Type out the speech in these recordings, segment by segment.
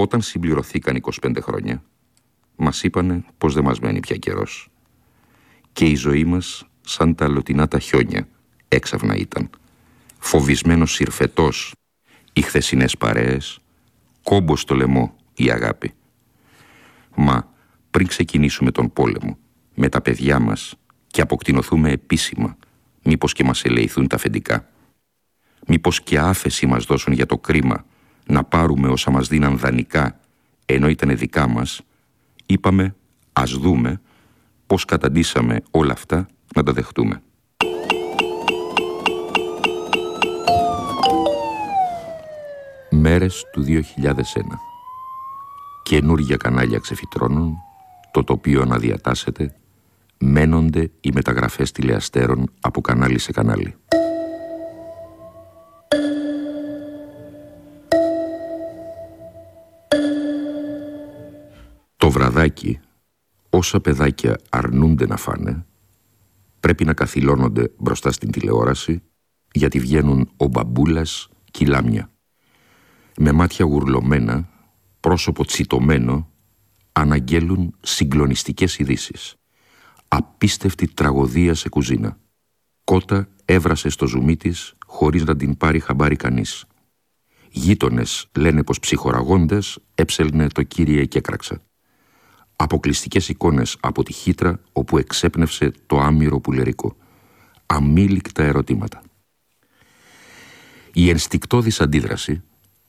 Όταν συμπληρωθήκαν 25 χρόνια, μας είπανε πως δεν μας μένει πια καιρός. Και η ζωή μας σαν τα λωτινά τα χιόνια έξαφνα ήταν. Φοβισμένος συρφετός οι χθεσινές παρέες, κόμπος στο λαιμό η αγάπη. Μα πριν ξεκινήσουμε τον πόλεμο με τα παιδιά μας και αποκτηνοθούμε επίσημα, μήπως και μας ελεηθούν τα αφεντικά. Μήπως και άφεση μας δώσουν για το κρίμα να πάρουμε όσα μας δίναν δανεικά ενώ ήταν δικά μας, είπαμε ας δούμε πώς καταντήσαμε όλα αυτά να τα δεχτούμε. Μέρες του 2001 Καινούργια κανάλια ξεφυτρώνουν, το τοπίο αναδιατάσσεται, μένονται οι μεταγραφές τηλεαστέρων από κανάλι σε κανάλι. Το βραδάκι, όσα παιδάκια αρνούνται να φάνε, πρέπει να καθυλώνονται μπροστά στην τηλεόραση, γιατί βγαίνουν ο μπαμπούλας και η λάμια. Με μάτια γουρλωμένα, πρόσωπο τσιτωμένο, αναγγέλουν συγκλονιστικές ειδήσεις. Απίστευτη τραγωδία σε κουζίνα. Κότα έβρασε στο ζουμί της χωρίς να την πάρει χαμπάρι κανείς. Γείτονες λένε πως ψυχοραγώντας έψελνε το κύριε και έκραξα αποκλειστικές εικόνες από τη χύτρα όπου εξέπνευσε το άμυρο πουλερικό. Αμήλικτα ερωτήματα. Η ενστικτόδης αντίδραση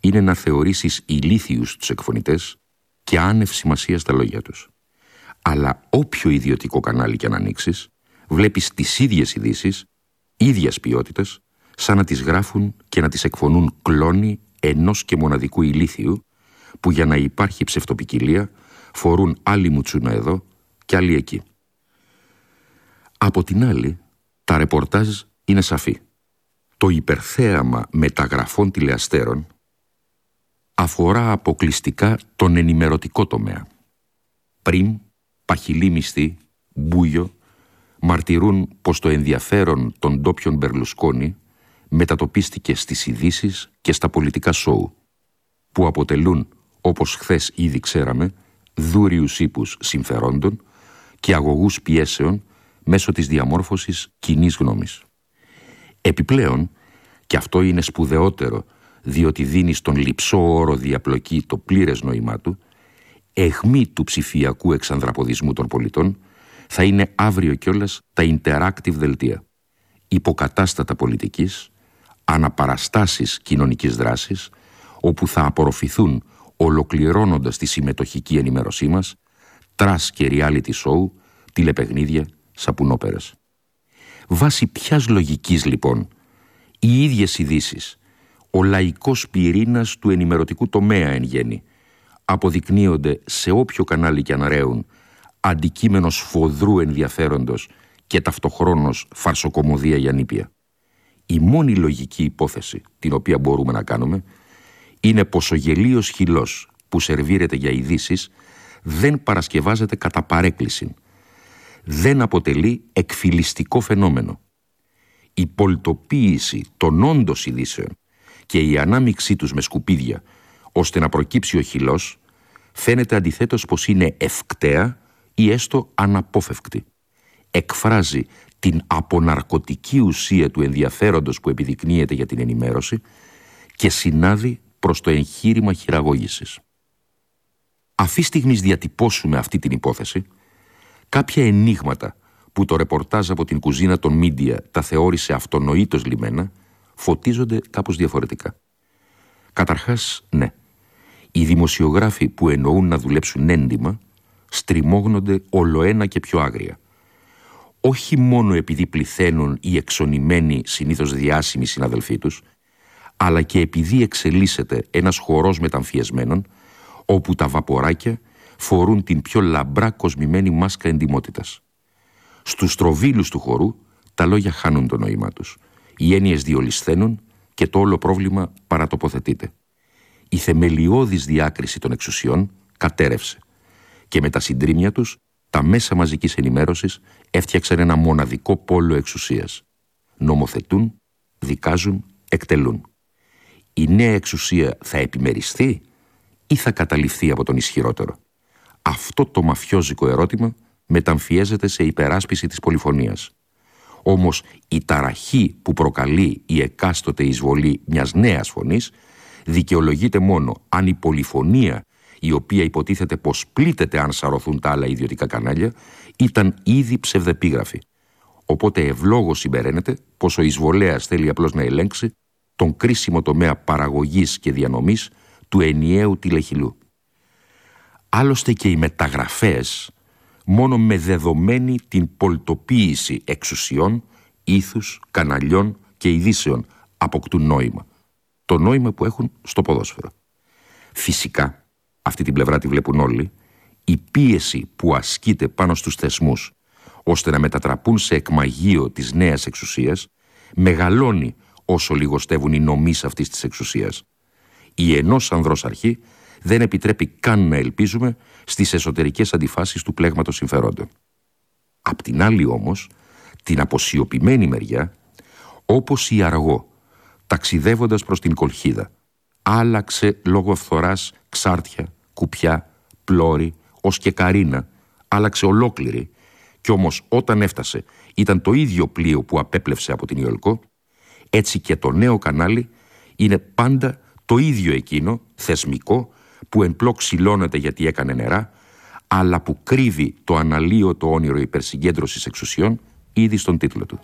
είναι να θεωρήσεις ηλίθιους τους εκφωνητές και άνευ σημασίας στα λόγια τους. Αλλά όποιο ιδιωτικό κανάλι και αν ανοίξεις, βλέπεις τις ίδιες ειδήσεις, ίδιας ποιότητας, σαν να τις γράφουν και να τις εκφωνούν κλόνοι ενός και μοναδικού ηλίθιου, που για να υπάρχει ψευτοπικιλία φορούν άλλοι μουτσούνα εδώ και άλλοι εκεί. Από την άλλη, τα ρεπορτάζ είναι σαφή. Το υπερθέαμα μεταγραφών τηλεαστέρων αφορά αποκλειστικά τον ενημερωτικό τομέα. Πριν, παχυλή μισθή, μπούγιο, μαρτυρούν πως το ενδιαφέρον των ντόπιων Μπερλουσκόνη μετατοπίστηκε στις ειδήσεις και στα πολιτικά σόου, που αποτελούν, όπως χθες ήδη ξέραμε, δούριους ύπους συμφερόντων και αγωγούς πιέσεων μέσω της διαμόρφωσης κοινής γνώμης. Επιπλέον, και αυτό είναι σπουδαιότερο διότι δίνει στον λυψό όρο διαπλοκή το πλήρες νόημά του, αιχμή του ψηφιακού εξανδραποδισμού των πολιτών θα είναι αύριο κιόλας τα interactive δελτία. Υποκατάστατα πολιτικής, αναπαραστάσεις κοινωνικής δράσης, όπου θα απορροφηθούν ολοκληρώνοντας τη συμμετοχική ενημέρωσή μας, trash και reality show, τηλεπαιχνίδια, σαπουνόπερες. Βάσει ποιας λογικής λοιπόν οι ίδιες ειδήσεις, ο λαϊκός πυρήνας του ενημερωτικού τομέα εν γέννη, αποδεικνύονται σε όποιο κανάλι και αναραίουν αντικείμενος σφοδρού ενδιαφέροντος και ταυτοχρόνως φαρσοκομωδία για νήπια. Η μόνη λογική υπόθεση την οποία μπορούμε να κάνουμε είναι πως ο γελίος χυλός που σερβίρεται για ειδήσεις δεν παρασκευάζεται κατά παρέκκληση. Δεν αποτελεί εκφυλιστικό φαινόμενο. Η πολιτοποίηση των όντως ειδήσεων και η ανάμιξή τους με σκουπίδια ώστε να προκύψει ο χυλός φαίνεται αντιθέτως πως είναι ευκταία ή έστω αναπόφευκτη. Εκφράζει την αποναρκωτική ουσία του ενδιαφέροντος που επιδεικνύεται για την ενημέρωση και συνάδει προς το εγχείρημα χειραγώγησης. Αυτή στιγμής διατυπώσουμε αυτή την υπόθεση, κάποια ενίγματα που το ρεπορτάζ από την κουζίνα των μίντια τα θεώρησε αυτονοήτως λιμένα, φωτίζονται κάπως διαφορετικά. Καταρχάς, ναι, οι δημοσιογράφοι που εννοούν να δουλέψουν έντιμα στριμώγνονται ολοένα και πιο άγρια. Όχι μόνο επειδή πληθαίνουν οι εξονημένοι συνήθως διάσημοι συναδελφοί τους, αλλά και επειδή εξελίσσεται ένας χορός μεταμφιεσμένων, όπου τα βαποράκια φορούν την πιο λαμπρά κοσμημένη μάσκα εντιμότητας. Στους τροβίλους του χορού τα λόγια χάνουν το νόημά τους. Οι έννοιες διολυσθένουν και το όλο πρόβλημα παρατοποθετείται. Η θεμελιώδης διάκριση των εξουσιών κατέρευσε και με τα συντρίμια τους τα μέσα μαζικής ενημέρωσης έφτιαξαν ένα μοναδικό πόλο εξουσίας. Νομοθετούν, δικάζουν, εκτελούν. Η νέα εξουσία θα επιμεριστεί ή θα καταληφθεί από τον ισχυρότερο; Αυτό το μαφιόζικο ερώτημα μεταμφιέζεται σε υπεράσπιση της πολυφωνίας. Όμως η ταραχή που προκαλεί η εκάστοτε εισβολή μιας νέας φωνής δικαιολογείται μόνο αν η πολυφωνία η οποία υποτίθεται πως πλήττεται αν σαρωθούν τα άλλα ιδιωτικά κανάλια ήταν ήδη ψευδεπίγραφη. Οπότε ευλόγως συμπεραίνεται πως ο εισβολέας θέλει απλώς να ελέγξει τον κρίσιμο τομέα παραγωγής και διανομής του ενιαίου τηλεχυλού. Άλλωστε και οι μεταγραφές μόνο με δεδομένη την πολτοποίηση εξουσιών, ήθους, καναλιών και ειδήσεων αποκτούν νόημα. Το νόημα που έχουν στο ποδόσφαιρο. Φυσικά, αυτή την πλευρά τη βλέπουν όλοι, η πίεση που ασκείται πάνω στους θεσμούς ώστε να μετατραπούν σε εκμαγείο της νέας εξουσίας μεγαλώνει όσο λιγοστεύουν οι νομείς αυτής της εξουσίας. Η ενός ανδρός αρχή δεν επιτρέπει καν να ελπίζουμε στις εσωτερικές αντιφάσεις του πλέγματος συμφερόντων. Απ' την άλλη όμως, την αποσιωπημένη μεριά, όπως η αργό, ταξιδεύοντας προς την κολχίδα, άλλαξε λόγω φθοράς ξάρτια, κουπιά, πλώρη, ως και καρίνα, άλλαξε ολόκληρη κι όμως όταν έφτασε ήταν το ίδιο πλοίο που απέπλευσε από την Ιολκό, έτσι και το νέο κανάλι είναι πάντα το ίδιο εκείνο, θεσμικό, που εν πλώ ξυλώνεται γιατί έκανε νερά, αλλά που κρύβει το αναλύωτο όνειρο υπερσυγκέντρωσης εξουσιών ήδη στον τίτλο του.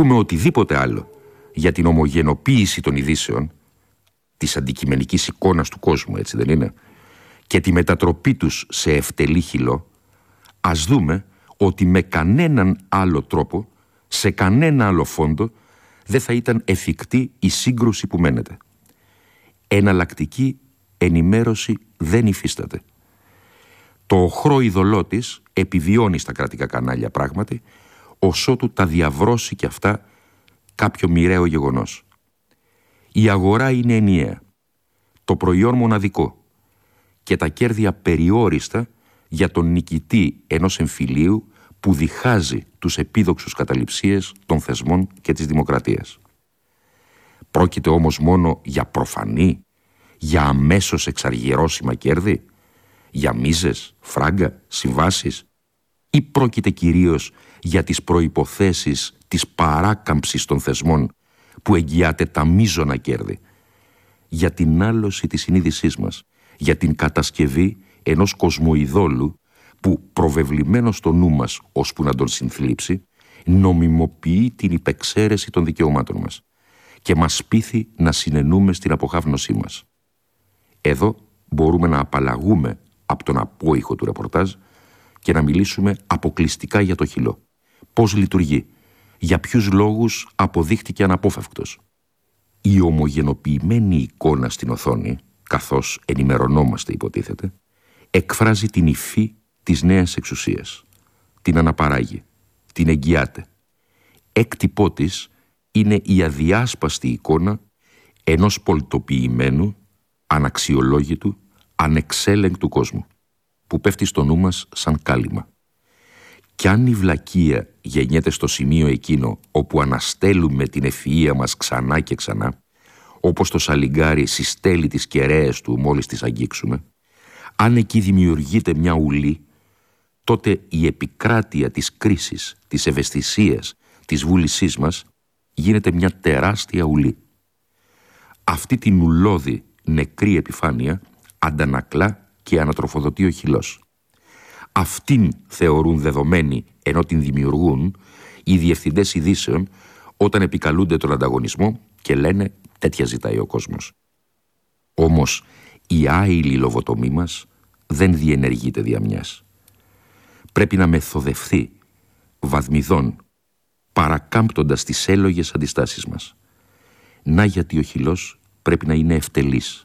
Πούμε οτιδήποτε άλλο για την ομογενοποίηση των ειδήσεων, της αντικειμενικής εικόνας του κόσμου, έτσι δεν είναι, και τη μετατροπή τους σε ευτελή χυλό, ας δούμε ότι με κανέναν άλλο τρόπο, σε κανένα άλλο φόντο, δεν θα ήταν εφικτή η σύγκρουση που μένεται. Εναλλακτική ενημέρωση δεν υφίσταται. Το οχρό ειδωλό της επιβιώνει στα κρατικά κανάλια πράγματι, ώσοτου τα διαβρώσει κι αυτά κάποιο μοιραίο γεγονός. Η αγορά είναι ενιαία, το προϊόν μοναδικό και τα κέρδη απεριόριστα για τον νικητή ενός εμφυλίου που διχάζει τους επίδοξους καταληψίες των θεσμών και της δημοκρατίας. Πρόκειται όμως μόνο για προφανή, για αμέσως εξαργυρώσιμα κέρδη, για μίζες, φράγκα, συμβάσεις ή πρόκειται κυρίως για τις προϋποθέσεις της παράκαμψης των θεσμών που εγγυάται τα μίζωνα κέρδη, για την άλωση της συνείδησής μας, για την κατασκευή ενός κοσμοειδόλου που προβεβλημένος στο νου μας ώσπου να τον συνθλίψει, νομιμοποιεί την υπεξαίρεση των δικαιωμάτων μας και μας πείθει να συνενούμε στην αποχάβνωσή μας. Εδώ μπορούμε να απαλλαγούμε από τον απόϊχο του ρεπορτάζ και να μιλήσουμε αποκλειστικά για το χυλό. Πώς λειτουργεί, για ποιους λόγους αποδείχτηκε αναπόφευκτος. Η ομογενοποιημένη εικόνα στην οθόνη, καθώς ενημερωνόμαστε υποτίθεται, εκφράζει την υφή της νέας εξουσίας. Την αναπαράγει, την εγγυάται. Έκτυπό της είναι η αδιάσπαστη εικόνα ενός πολιτοποιημένου, αναξιολόγητου, ανεξέλεγκτου κόσμου, που πέφτει στο νου μας σαν κάλυμα. Κι αν η βλακεία γεννιέται στο σημείο εκείνο όπου αναστέλουμε την ευφυΐα μας ξανά και ξανά, όπως το σαλιγκάρι συστέλει τις κεραίες του μόλις τις αγγίξουμε, αν εκεί δημιουργείται μια ουλή, τότε η επικράτεια της κρίσης, της ευαισθησίας, της βούλησής μας γίνεται μια τεράστια ουλή. Αυτή την ουλώδη νεκρή επιφάνεια αντανακλά και ανατροφοδοτεί ο χυλός. Αυτήν θεωρούν δεδομένη ενώ την δημιουργούν οι διευθυντές ειδήσεων όταν επικαλούνται τον ανταγωνισμό και λένε τέτοια ζητάει ο κόσμος. Όμως η άειλη λοβοτομή μας δεν διενεργείται δια μιας. Πρέπει να μεθοδευθεί βαθμιδών παρακάμπτοντας τις έλογες αντιστάσεις μας. Να γιατί ο χυλός πρέπει να είναι ευτελής.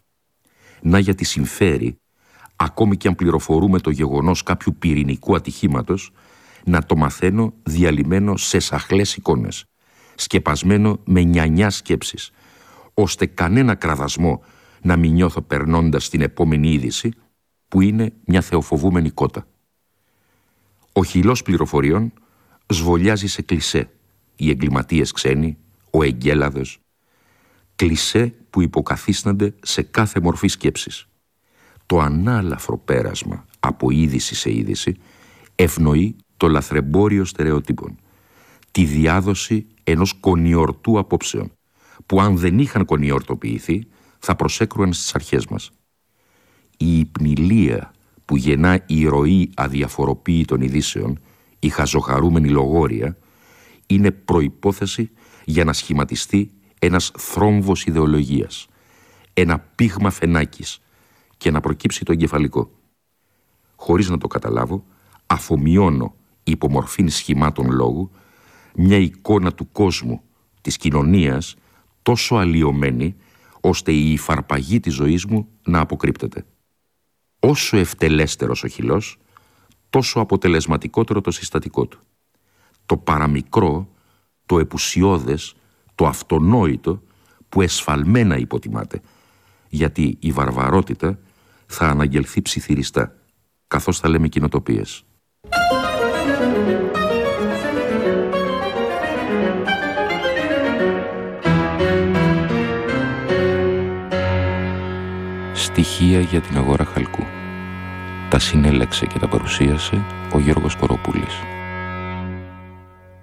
Να γιατί συμφέρει ακόμη και αν πληροφορούμε το γεγονός κάποιου πυρηνικού ατυχήματος, να το μαθαίνω διαλυμένο σε σαχλές εικόνες, σκεπασμένο με νιανιά σκέψεις, ώστε κανένα κραδασμό να μην νιώθω περνώντας την επόμενη είδηση, που είναι μια θεοφοβούμενη κότα. Ο χυλός πληροφοριών σβολιάζει σε κλισέ, οι εγκληματίες ξένοι, ο εγκέλαδος, κλισέ που υποκαθίστανται σε κάθε μορφή σκέψης το ανάλαφρο πέρασμα από είδηση σε είδηση ευνοεί το λαθρεμπόριο στερεοτύπων, τη διάδοση ενός κονιορτού απόψεων, που αν δεν είχαν κονιορτοποιηθεί θα προσέκρουαν στις αρχές μας. Η υπνηλία που γεννά η ροή αδιαφοροποίητων ειδήσεων, η χαζοχαρούμενη λογόρια, είναι προϋπόθεση για να σχηματιστεί ένας θρόμβος ιδεολογίας, ένα πίγμα φενάκης, και να προκύψει το εγκεφαλικό. Χωρίς να το καταλάβω, αφομοιώνω υπομορφήν σχημάτων λόγου μια εικόνα του κόσμου, της κοινωνίας, τόσο αλλοιωμένη, ώστε η υφαρπαγή της ζωής μου να αποκρύπτεται. Όσο ευτελέστερος ο χυλός, τόσο αποτελεσματικότερο το συστατικό του. Το παραμικρό, το επουσιώδες, το αυτονόητο, που εσφαλμένα υποτιμάται, γιατί η βαρβαρότητα θα αναγγελθεί ψιθυριστά, καθώς θα λέμε κοινοτοπίες. Στοιχεία για την αγορά χαλκού. Τα συνέλεξε και τα παρουσίασε ο Γιώργος Κοροπούλης.